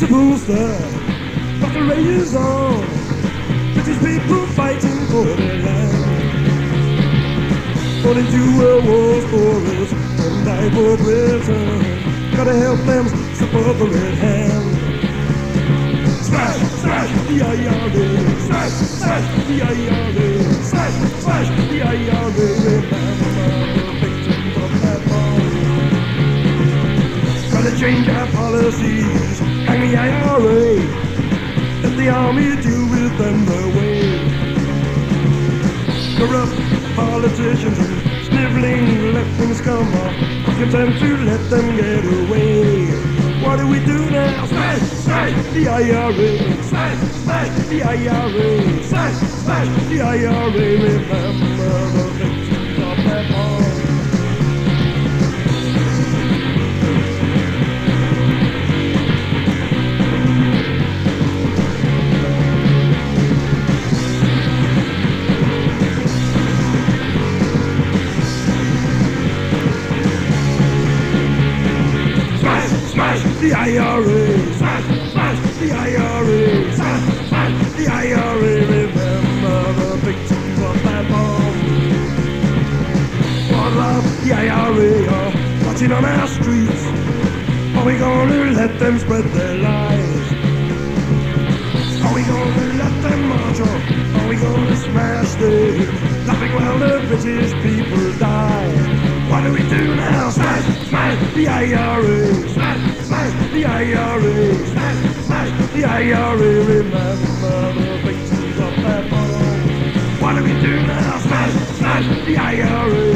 supposed to. But the race is on. British people fighting for their land. In two world wars for us and died for Britain. Gotta help them up the red hand. Smash, smash, the IRA. Smash, smash, the IRA. Change our policies. Hang the IRA. Let the army deal with them the way. Corrupt politicians and sniveling left-wing scum are content to let them get away. What do we do now? Smash, smash the IRA. Smash, smash the IRA. Smash, smash the IRA. Remember the IRA. Smash, smash the IRA. Smash, smash the IRA. Remember the victims of that bomb. What love the IRA watching on our streets. Are we gonna let them spread their lies? Are we gonna let them march on? Are we gonna smash them? Laughing while the British people die. What do we do now? Smash, smash the IRA. Bomb. What do we do now? Smash, smash the IRA.